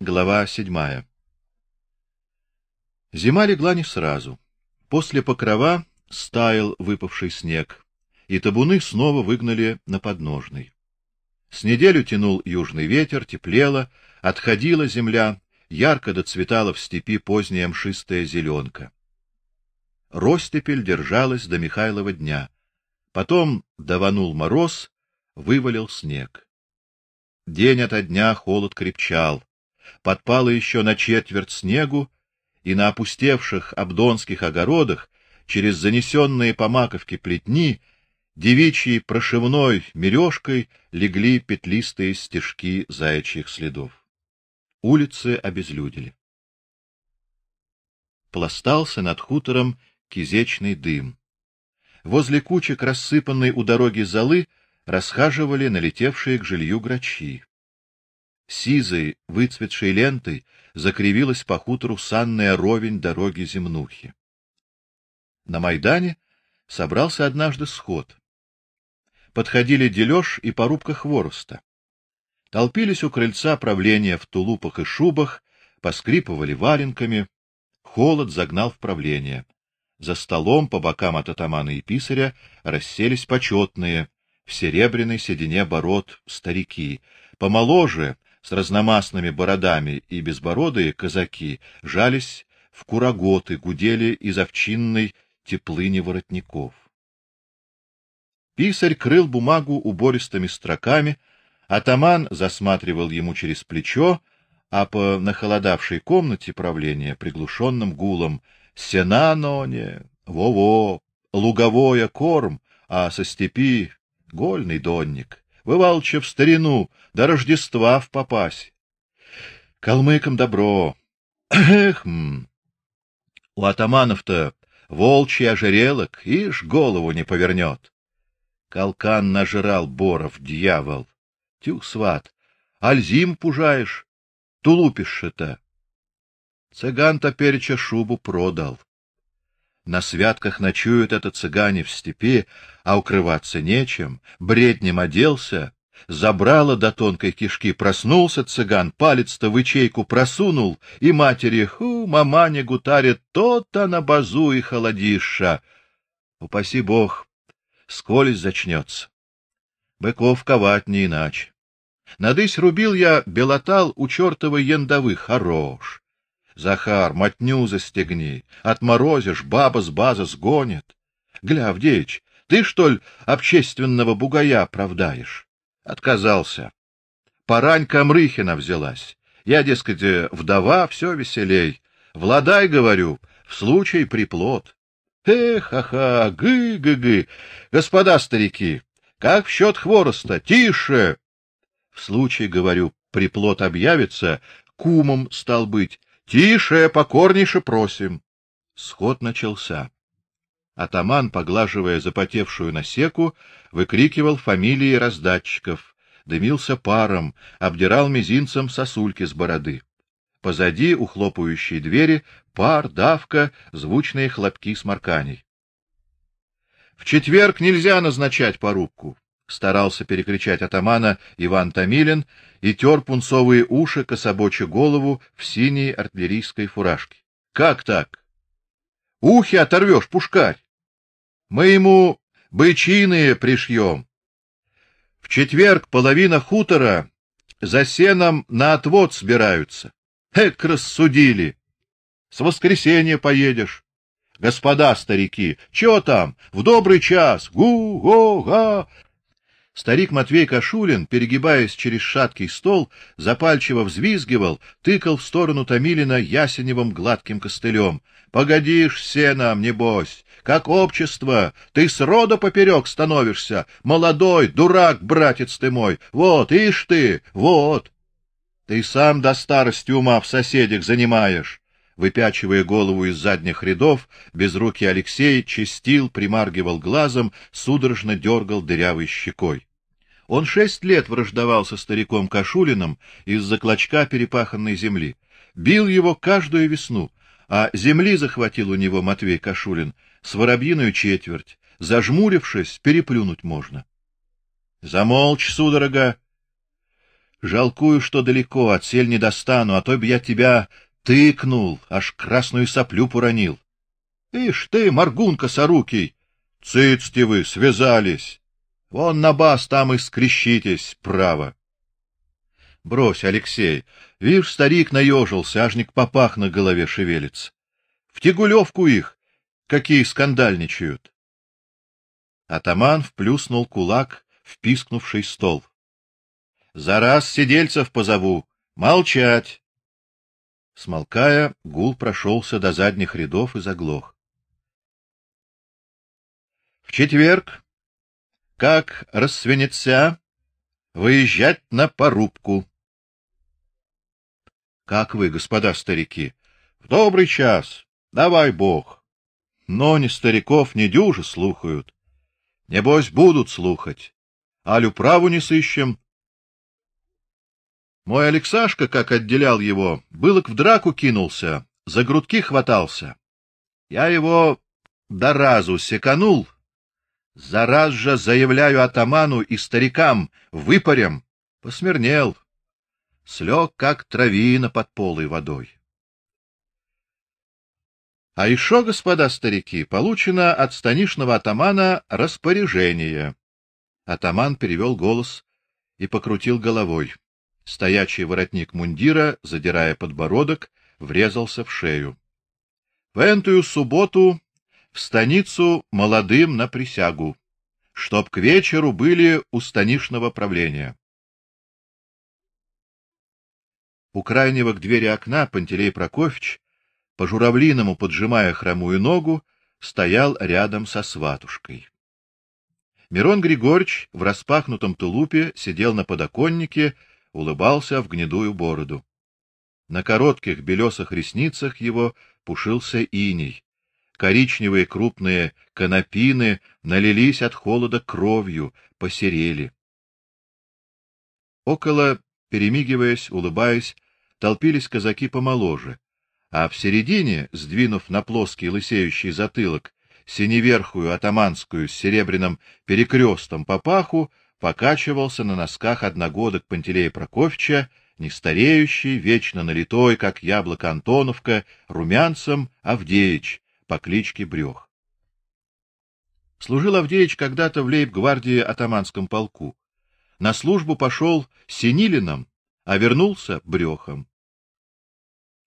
Глава седьмая. Зима легла не сразу. После покрова стаял выпавший снег, и табуны снова выгнали на подножный. С неделю тянул южный ветер, теплело, отходила земля, ярко доцветала в степи поздняя мшистая зеленка. Ростепель держалась до Михайлова дня. Потом даванул мороз, вывалил снег. День ото дня холод крепчал подпало еще на четверть снегу, и на опустевших абдонских огородах через занесенные по маковке плетни девичьей прошивной мережкой легли петлистые стежки заячьих следов. Улицы обезлюдили. Пластался над хутором кизечный дым. Возле кучек рассыпанной у дороги золы расхаживали налетевшие к жилью грачи сизой, выцветшей лентой закривилась по хутору санная ровень дороги земнухи. На Майдане собрался однажды сход. Подходили дележ и порубка хвороста. Толпились у крыльца правления в тулупах и шубах, поскрипывали валенками. Холод загнал в правление. За столом по бокам от атамана и писаря расселись почетные, в серебряной седине бород старики, помоложе, с разномастными бородами и безбородые казаки жались в кураготы, гудели из овчинной теплыни воротников. Писарь крыл бумагу убористыми строками, атаман засматривал ему через плечо, а по нахолодавшей комнате правления приглушенным гулом «Сенаноне! Во-во! Луговое корм, а со степи гольный донник!» Бывалче в старину, до Рождества в попасть. Калмыкам добро. Эх, у атаманов-то волчий ожерелок, ишь голову не повернет. Калкан нажрал боров, дьявол. Тю, сват, альзим пужаешь, тулупишь-то. Цыган-то переча шубу продал. На святках ночуют это цыгане в степи, а укрываться нечем. Бреднем оделся, забрало до тонкой кишки, проснулся цыган, палец-то в ячейку просунул, и матери, ху, маманя гутарит, то-то на базу и холодиша. Упаси бог, сколись зачнется. Быков ковать не иначе. Надысь рубил я белотал у чертовой яндовы, хорош. Захар, мотню застегни, отморозишь, баба с базы сгонит. Гля, Авдеич, ты, что ли, общественного бугая оправдаешь? Отказался. Паранька Мрыхина взялась. Я, дескать, вдова, все веселей. Владай, говорю, в случай приплод. Эх, ха-ха, гы-гы-гы. Господа старики, как в счет хвороста? Тише! В случай, говорю, приплод объявится, кумом стал быть, Тише, покорнейше просим. Сход начался. Атаман, поглаживая запотевшую насеку, выкрикивал фамилии раздатчиков, дымился паром, обдирал мизинцем сосульки с бороды. Позади у хлопающей двери пар, давка, звучные хлопки сморканий. В четверг нельзя назначать порубку старался перекричать атамана Иван Томилин и тер пунцовые уши, кособоча голову в синей артиллерийской фуражке. Как так? Ухи оторвешь, пушкарь. Мы ему бычиные пришьем. В четверг половина хутора за сеном на отвод собираются. Эк, рассудили. С воскресенья поедешь. Господа старики, чё там? В добрый час. Гу-го-га! Старик Матвей Кашулин, перегибаясь через шаткий стол, запальчиво взвизгивал, тыкал в сторону Томилина ясеневым гладким костылем. — Погодишь все нам, небось! Как общество! Ты с рода поперек становишься! Молодой, дурак, братец ты мой! Вот, ишь ты! Вот! Ты сам до старости ума в соседях занимаешь! Выпячивая голову из задних рядов, безрукий Алексей чистил, примаргивал глазом, судорожно дергал дырявой щекой. Он шесть лет враждовал со стариком Кашулиным из-за клочка перепаханной земли. Бил его каждую весну, а земли захватил у него Матвей Кашулин с воробьиную четверть. Зажмурившись, переплюнуть можно. Замолчь, судорога. Жалкую, что далеко, от сель не достану, а то б я тебя тыкнул, аж красную соплю поронил. Ишь ты, моргунка сорукий, вы, связались. Вон на бас там и скрещитесь, право. Брось, Алексей, видишь, старик наежился, ажник попах на голове шевелится. В тягулевку их, какие скандальничают. Атаман вплюснул кулак в пискнувший стол. За раз сидельцев позову, молчать. Смолкая, гул прошелся до задних рядов и заглох. В четверг, как рассвенется, выезжать на порубку. Как вы, господа старики? В добрый час. Давай Бог. Но ни стариков, ни дюжи слухают. Небось, будут слухать. Алю праву не сыщем. Мой Алексашка, как отделял его, было к в драку кинулся, за грудки хватался. Я его до разу секанул, за раз же заявляю атаману и старикам, выпарем, посмирнел, слег, как травина под полой водой. А еще, господа старики, получено от станишного атамана распоряжение. Атаман перевел голос и покрутил головой. Стоячий воротник мундира, задирая подбородок, врезался в шею. В эту субботу в станицу молодым на присягу, чтоб к вечеру были у станишного правления. У крайнего к двери окна Пантелей Прокофьевич по журавлиному поджимая хромую ногу, стоял рядом со сватушкой. Мирон Григорьевич в распахнутом тулупе сидел на подоконнике, улыбался в гнедую бороду. На коротких белесых ресницах его пушился иней. Коричневые крупные конопины налились от холода кровью, посерели. Около, перемигиваясь, улыбаясь, толпились казаки помоложе а в середине, сдвинув на плоский лысеющий затылок синеверхую атаманскую с серебряным перекрестом папаху, покачивался на носках одногодок Пантелея Прокофьевича, не стареющий, вечно налитой, как яблоко Антоновка, румянцем Авдеич по кличке Брёх. Служил Авдеич когда-то в лейб-гвардии атаманском полку. На службу пошел Синилином, а вернулся Брёхом.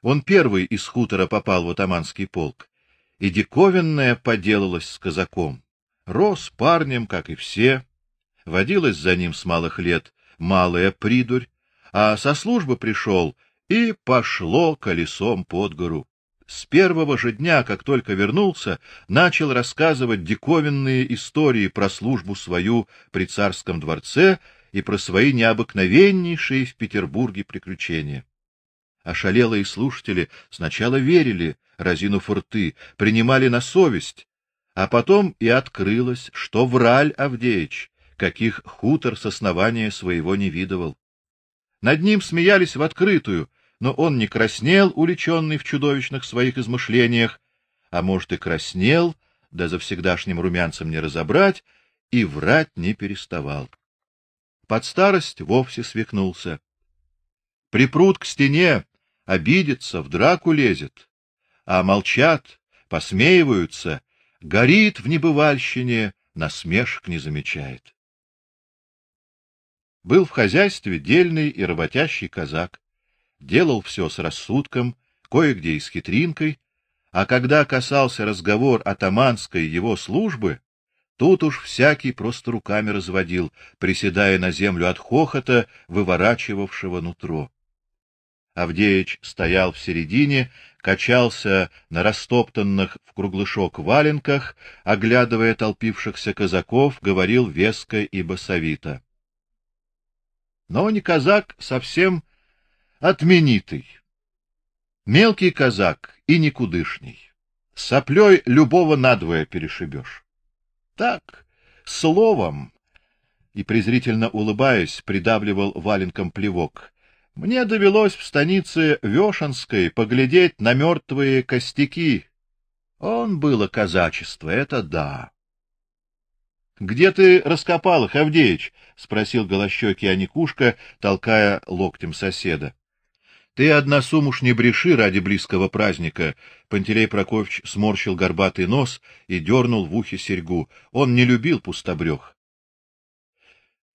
Он первый из хутора попал в атаманский полк, и диковинное поделалось с казаком. Рос парнем, как и все, водилась за ним с малых лет малая придурь, а со службы пришел и пошло колесом под гору. С первого же дня, как только вернулся, начал рассказывать диковинные истории про службу свою при царском дворце и про свои необыкновеннейшие в Петербурге приключения. Ошалелые слушатели сначала верили, разинув рты, принимали на совесть, а потом и открылось, что враль Авдеич, каких хутор с основания своего не видывал. Над ним смеялись в открытую, но он не краснел, уличенный в чудовищных своих измышлениях, а может и краснел, да за всегдашним румянцем не разобрать, и врать не переставал. Под старость вовсе свихнулся. Припрут к стене, обидится, в драку лезет, а молчат, посмеиваются, горит в небывальщине, насмешек не замечает. Был в хозяйстве дельный и работящий казак, делал все с рассудком, кое-где и с хитринкой, а когда касался разговор атаманской его службы, тут уж всякий просто руками разводил, приседая на землю от хохота, выворачивавшего нутро. Авдеич стоял в середине, качался на растоптанных в кругляшок валенках, оглядывая толпившихся казаков, говорил веско и басовито. Но не казак совсем отменитый. Мелкий казак и никудышний. Соплей любого надвое перешибешь. Так, словом, и презрительно улыбаясь, придавливал валенком плевок. Мне довелось в станице Вешенской поглядеть на мертвые костяки. Он было казачество, это да. Где ты раскопал их, Авдеич? спросил голощёкий Аникушка, толкая локтем соседа. Ты одна сумуш не бреши ради близкого праздника. Пантелей Прокофьевич сморщил горбатый нос и дернул в ухе серьгу. Он не любил пустобрех.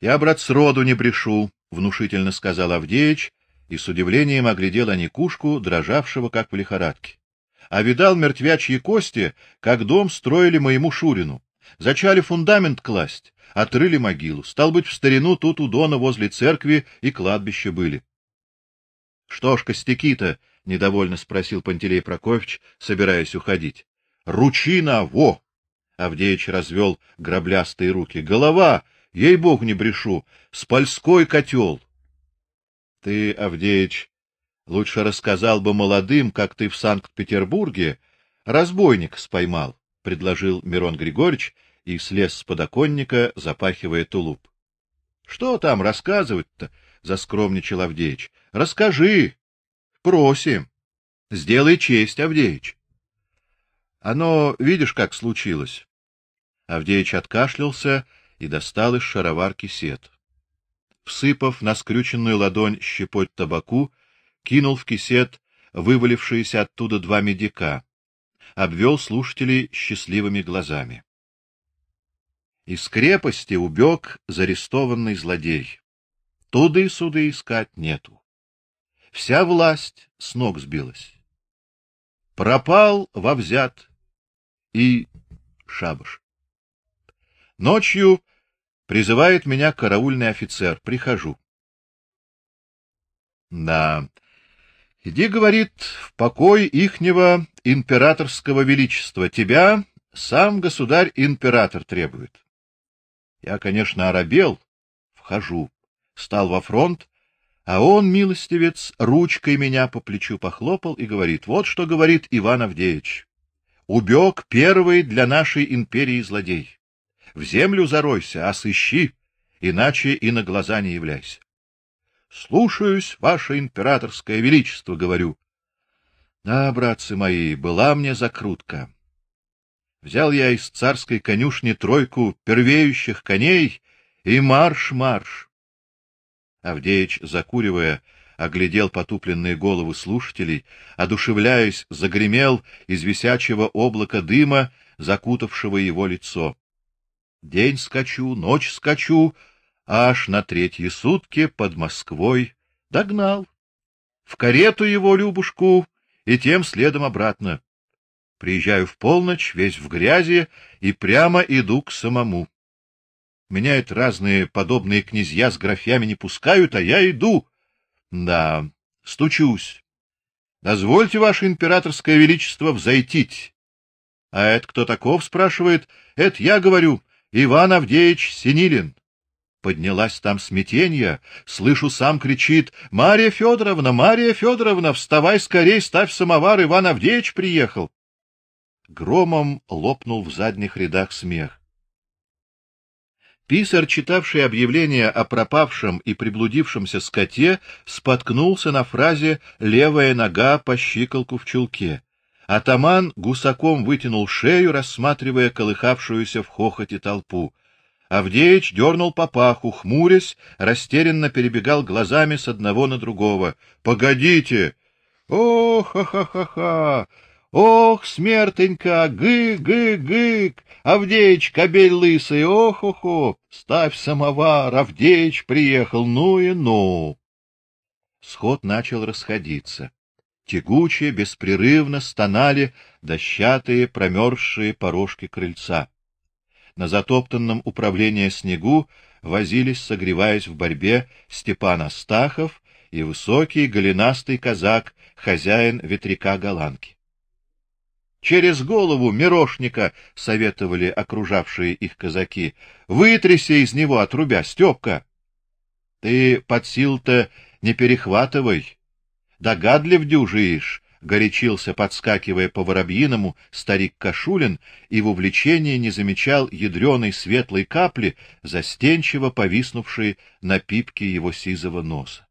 Я брат сроду не брешу, внушительно сказал Авдеич и с удивлением оглядел Аникушку, дрожавшего как в лихорадке. А видал мертвячьи кости, как дом строили моему Шурину. Зачали фундамент класть, отрыли могилу. Стал быть, в старину тут у Дона возле церкви и кладбище были. Что ж, костяки-то? недовольно спросил Пантелей Прокофьевич, собираясь уходить. Ручина, во! Авдеич развел граблястые руки. Голова, ей-бог не брешу, спальской котел. Ты, Авдеич, лучше рассказал бы молодым, как ты в Санкт-Петербурге разбойник споймал, предложил Мирон Григорьевич и слез с подоконника, запахивая тулуп. Что там рассказывать-то? Заскромничал Авдеич. Расскажи. Просим. Сделай честь, Авдеич. Оно, видишь, как случилось. Авдеич откашлялся и достал из шароварки сет. Всыпав на скрюченную ладонь щепоть табаку, кинул в кисет вывалившиеся оттуда два медика, обвел слушателей счастливыми глазами. Из крепости убег зарестованный злодей. Туды-суды искать нету вся власть с ног сбилась. Пропал во взят и шабаш. Ночью призывает меня караульный офицер, прихожу. Да. Иди, говорит, в покой ихнего императорского величества. Тебя сам государь-император требует. Я, конечно, оробел, вхожу, стал во фронт, а он, милостивец, ручкой меня по плечу похлопал и говорит: "Вот что говорит Иван Авдеевич. Убег первый для нашей империи злодей. В землю заройся, а сыщи, иначе и на глаза не являйся". Слушаюсь, ваше императорское величество, говорю. Да, братцы мои, была мне закрутка. Взял я из царской конюшни тройку первеющих коней и марш-марш. Авдеич, закуривая, оглядел потупленные головы слушателей, одушевляясь, загремел из висячего облака дыма, закутавшего его лицо. День скачу, ночь скачу, аж на третьи сутки под Москвой догнал. В карету его Любушку и тем следом обратно. Приезжаю в полночь, весь в грязи, и прямо иду к самому. Меняют разные подобные князья с графьями не пускают, а я иду. Да, стучусь. Дозвольте, ваше императорское величество, взойтить. А это кто таков, спрашивает? Это я говорю, Иван Авдеевич Синилин. Поднялась там смятенье, слышу, сам кричит: "Мария Федоровна, Мария Федоровна, вставай скорей, ставь самовар, Иван Авдеевич приехал". Громом лопнул в задних рядах смех. Писарь, читавший объявление о пропавшем и приблудившемся скоте, споткнулся на фразе левая нога по щиколку в чулке. Атаман гусаком вытянул шею, рассматривая колыхавшуюся в хохоте толпу. Авдеич дернул папаху, хмурясь, растерянно перебегал глазами с одного на другого. Погодите. О, ха-ха-ха-ха. Ох, смертенька, гы-гы-гык, Авдеич, кобель лысый, ох-охо, ставь самовар, Авдеич приехал, ну и ну. Сход начал расходиться. Тягуче, беспрерывно стонали дощатые промерзшие порожки крыльца. На затоптанном управлении снегу возились, согреваясь в борьбе, Степан Астахов и высокий голенастый казак, хозяин ветряка голландки. Через голову мирошника советовали окружавшие их казаки. Вытряси из него отрубя, Стёпка. Ты под сил-то не перехватывай. Догадлив дюжишь, горячился, подскакивая по воробьиному старик Кашулин и в увлечении не замечал ядреной светлой капли, застенчиво повиснувшей на пипке его сизого носа.